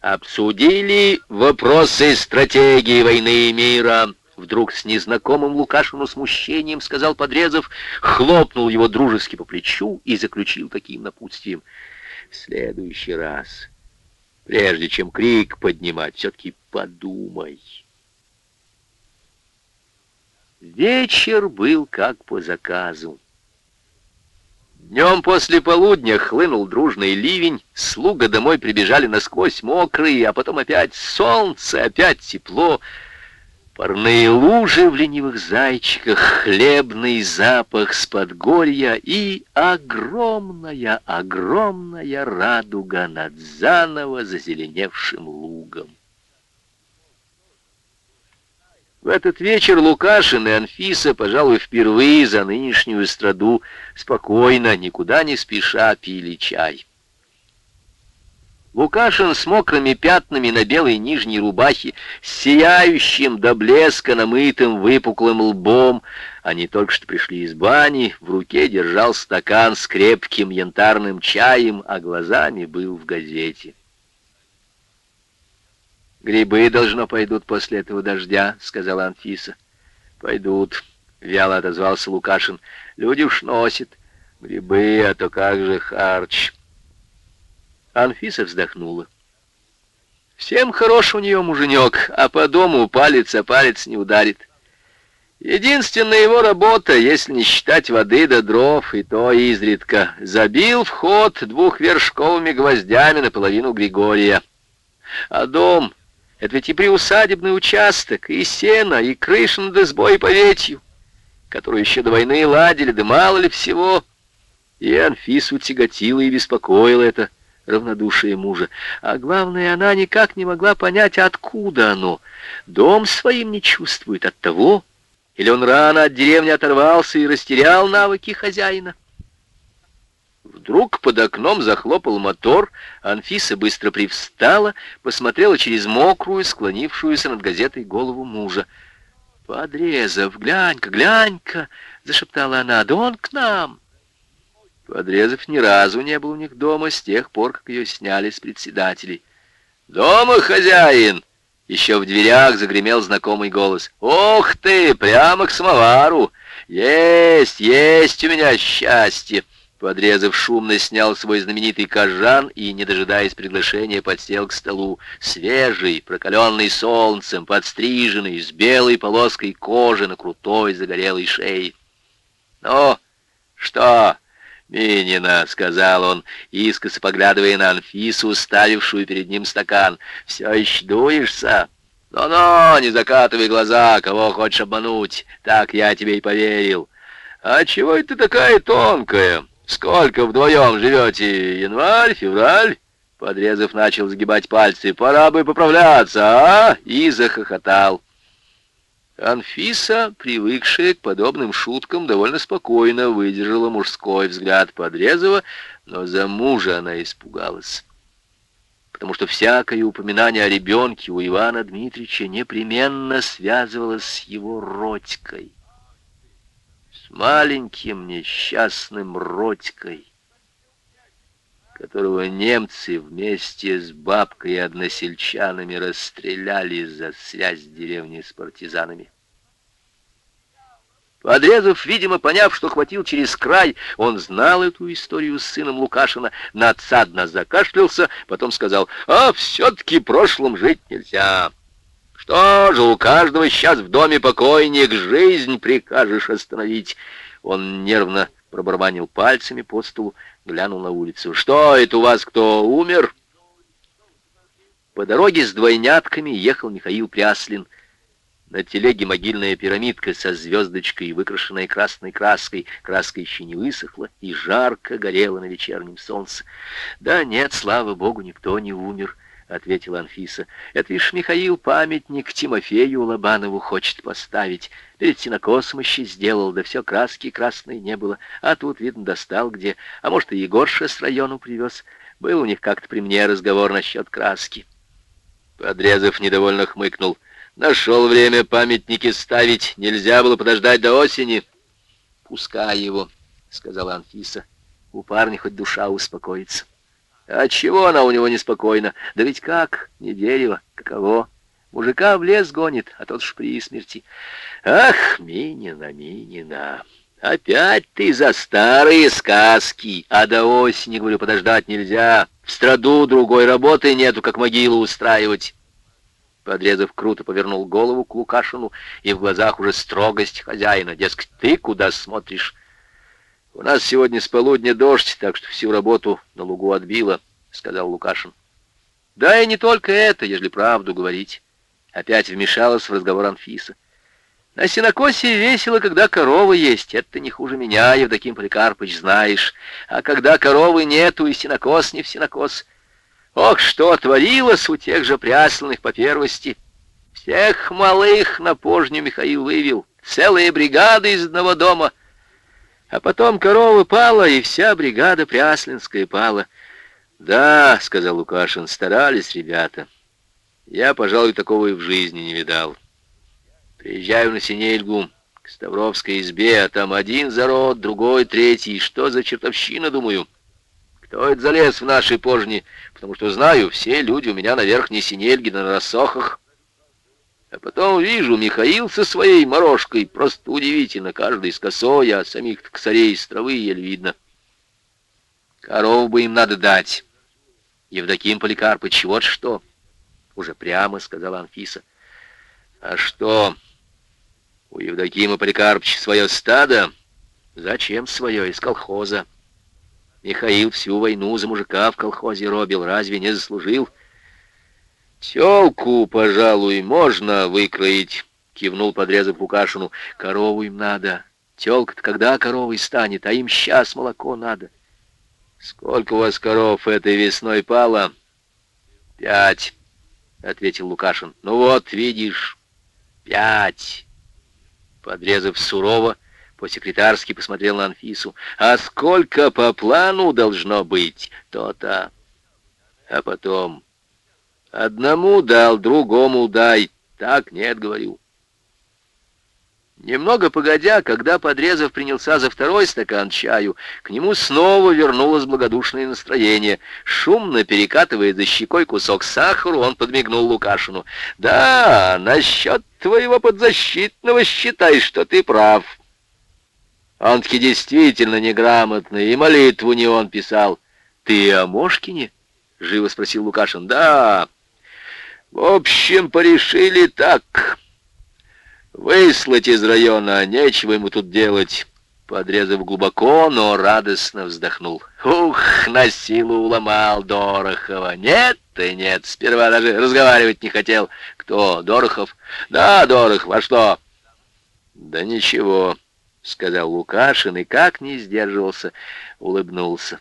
обсудили вопросы стратегии войны и мира. Вдруг с незнакомым Лукашину смущением сказал Подрезов, хлопнул его дружески по плечу и заключил таким напутствием. В следующий раз, прежде чем крик поднимать, все-таки подумай. Вечер был как по заказу. Днем после полудня хлынул дружный ливень, слуга домой прибежали насквозь мокрые, а потом опять солнце, опять тепло. Парные лужи в ленивых зайчиках, хлебный запах с подгорья и огромная, огромная радуга над заново зазеленевшим лугом. В этот вечер Лукашин и Анфиса, пожалуй, впервые за нынешнюю эстраду спокойно, никуда не спеша пили чай. Лукашин с мокрыми пятнами на белой нижней рубахе, с сияющим до блеска намытым выпуклым лбом, они только что пришли из бани, в руке держал стакан с крепким янтарным чаем, а глазами был в газете. «Грибы, должно, пойдут после этого дождя», — сказала Анфиса. «Пойдут», — вяло отозвался Лукашин. «Люди уж носят. Грибы, а то как же харч». Анфиса вздохнула. «Всем хорош у нее муженек, а по дому палец о палец не ударит. Единственная его работа, если не считать воды до дров, и то изредка, забил вход двухвершковыми гвоздями наполовину Григория. А дом это ведь и приусадебный участок, и сено, и крыша над избой и поветью, которую еще до войны ладили, да мало ли всего. И Анфису тяготило и беспокоило это равнодушие мужа. А главное, она никак не могла понять, откуда оно. Дом своим не чувствует от того, или он рано от деревни оторвался и растерял навыки хозяина. Вдруг под окном захлопал мотор, Анфиса быстро привстала, посмотрела через мокрую, склонившуюся над газетой голову мужа. «Подрезов, глянь-ка, глянь-ка!» — зашептала она. «Да он к нам!» Подрезов ни разу не был у них дома с тех пор, как ее сняли с председателей. «Дома, хозяин!» Еще в дверях загремел знакомый голос. «Ох ты, прямо к самовару! Есть, есть у меня счастье!» Подрезав шумно, снял свой знаменитый кожан и, не дожидаясь приглашения, подсел к столу. Свежий, прокаленный солнцем, подстриженный, с белой полоской кожи на крутой загорелой шее. «Ну, что, Минина?» — сказал он, искоса поглядывая на Анфису, ставившую перед ним стакан. «Все еще дуешься?» «Ну-ну, не закатывай глаза, кого хочешь обмануть. Так я тебе и поверил. А чего это такая тонкая?» Сколько вдвоем живете? Январь, февраль?» Подрезов начал сгибать пальцы. «Пора бы поправляться, а?» И захохотал. Анфиса, привыкшая к подобным шуткам, довольно спокойно выдержала мужской взгляд Подрезова, но за мужа она испугалась. Потому что всякое упоминание о ребенке у Ивана Дмитриевича непременно связывалось с его родькой маленьким несчастным Родькой, которого немцы вместе с бабкой и односельчанами расстреляли за связь деревни с партизанами. Подрезав, видимо, поняв, что хватил через край, он знал эту историю с сыном Лукашина, надсадно закашлялся, потом сказал, «А все-таки прошлым жить нельзя». Что же, у каждого сейчас в доме покойник, жизнь прикажешь остановить. Он нервно пробарабанил пальцами по столу, глянул на улицу. Что это у вас кто умер? По дороге с двойнятками ехал Михаил Пряслин. На телеге могильная пирамидка со звездочкой, выкрашенная красной краской. Краска еще не высохла и жарко горела на вечернем солнце. Да нет, слава богу, никто не умер. — ответила Анфиса. «Это лишь Михаил памятник Тимофею Лобанову хочет поставить. Перед синокосом еще сделал, да все краски красной не было. А тут, видно, достал где. А может, и Егорша с району привез. Был у них как-то при мне разговор насчет краски». Подрезов недовольно хмыкнул. «Нашел время памятники ставить. Нельзя было подождать до осени». «Пускай его», — сказала Анфиса. «У парня хоть душа успокоится». А чего она у него неспокойна? Да ведь как? Не дерево. Каково? Мужика в лес гонит, а тот ж при смерти. Ах, Минина, Минина, опять ты за старые сказки. А до осени, говорю, подождать нельзя. В страду другой работы нету, как могилу устраивать. Подрезав круто повернул голову к Лукашину, и в глазах уже строгость хозяина. Дескать, ты куда смотришь? У нас сегодня с полудня дождь, так что всю работу на лугу отбило, — сказал Лукашин. Да и не только это, ежели правду говорить. Опять вмешалась в разговор Анфиса. На сенокосе весело, когда коровы есть. Это не хуже меня, Евдоким Поликарпович, знаешь. А когда коровы нету, и сенокос не в сенокос. Ох, что творилось у тех же прясланных по первости. Всех малых на пожню Михаил вывел. Целые бригады из одного дома. А потом корова пала, и вся бригада пряслинская пала. «Да», — сказал Лукашин, — «старались ребята». Я, пожалуй, такого и в жизни не видал. Приезжаю на Синельгу, к Ставровской избе, а там один зарод, другой, третий. Что за чертовщина, думаю? Кто это залез в наши пожни? Потому что знаю, все люди у меня на верхней Синельге, на рассохах. А потом вижу, Михаил со своей морожкой. Просто удивительно, каждый с косой, а самих косарей с травы еле видно. Коров бы им надо дать. Евдоким Поликарпыч, вот что уже прямо сказала Анфиса. А что, у Евдокима Поликарповича свое стадо? Зачем свое? Из колхоза. Михаил всю войну за мужика в колхозе робил, разве не заслужил? Телку, пожалуй, можно выкроить, кивнул подрезав Лукашину. Корову им надо. Телка-то когда коровой станет, а им сейчас молоко надо. Сколько у вас коров этой весной пало? Пять. — ответил Лукашин. «Ну вот, видишь, пять!» Подрезав сурово, по-секретарски посмотрел на Анфису. «А сколько по плану должно быть? То-то!» А потом... «Одному дал, другому дай. Так нет, говорю. Немного погодя, когда Подрезов принялся за второй стакан чаю, к нему снова вернулось благодушное настроение. Шумно перекатывая за щекой кусок сахара, он подмигнул Лукашину. «Да, насчет твоего подзащитного считай, что ты прав». Он-таки действительно неграмотный, и молитву не он писал. «Ты о Мошкине?» — живо спросил Лукашин. «Да. В общем, порешили так». Выслать из района, нечего ему тут делать. Подрезав глубоко, но радостно вздохнул. Ух, на силу уломал Дорохова. Нет и нет, сперва даже разговаривать не хотел. Кто, Дорохов? Да, Дорохов, а что? Да ничего, сказал Лукашин, и как не сдерживался, улыбнулся.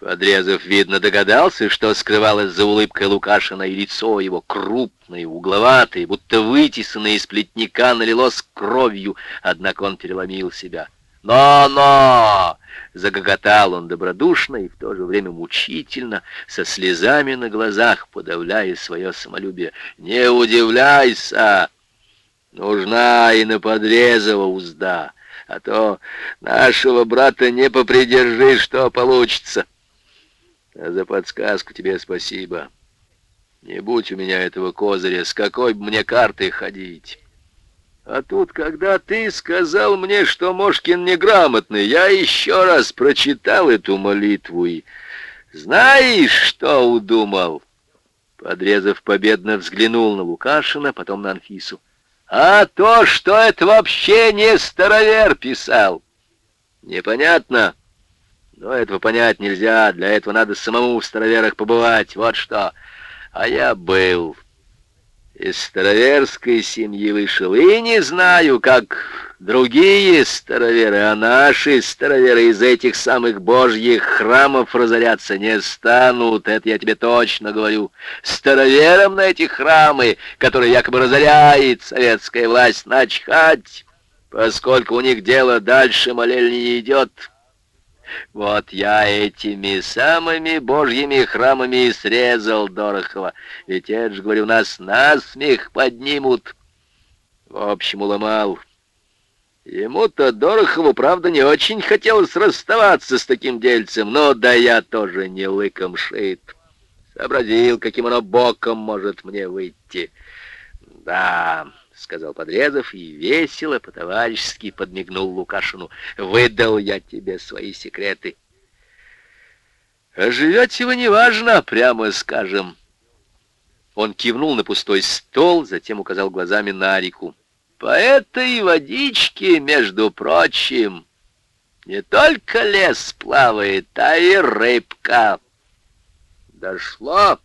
Подрезов, видно, догадался, что скрывалось за улыбкой Лукашина, и лицо его крупное, угловатое, будто вытесанное из плетника налилось кровью, однако он переломил себя. «Но-но!» — загоготал он добродушно и в то же время мучительно, со слезами на глазах, подавляя свое самолюбие. «Не удивляйся! Нужна и на Подрезова узда, а то нашего брата не попридержи, что получится!» А за подсказку тебе спасибо. Не будь у меня этого козыря, с какой бы мне картой ходить. А тут, когда ты сказал мне, что Мошкин неграмотный, я еще раз прочитал эту молитву и... Знаешь, что удумал? Подрезав победно взглянул на Лукашина, потом на Анфису. А то, что это вообще не старовер писал. Непонятно? Но этого понять нельзя, для этого надо самому в староверах побывать, вот что. А я был. Из староверской семьи вышел, и не знаю, как другие староверы, а наши староверы из этих самых божьих храмов разоряться не станут, это я тебе точно говорю. Староверам на эти храмы, которые якобы разоряет советская власть, начхать, поскольку у них дело дальше молельни идет». Вот я этими самыми божьими храмами срезал Дорохова. Ведь это же, говорю, нас насмех поднимут. В общем, уломал. Ему-то Дорохову, правда, не очень хотелось расставаться с таким дельцем, но да я тоже не лыком шит. Сообразил, каким оно боком может мне выйти. Да, — сказал Подрезов и весело, по-товарищески подмигнул Лукашину. Выдал я тебе свои секреты. А живете вы неважно, прямо скажем. Он кивнул на пустой стол, затем указал глазами на реку. По этой водичке, между прочим, не только лес плавает, а и рыбка. Дошло.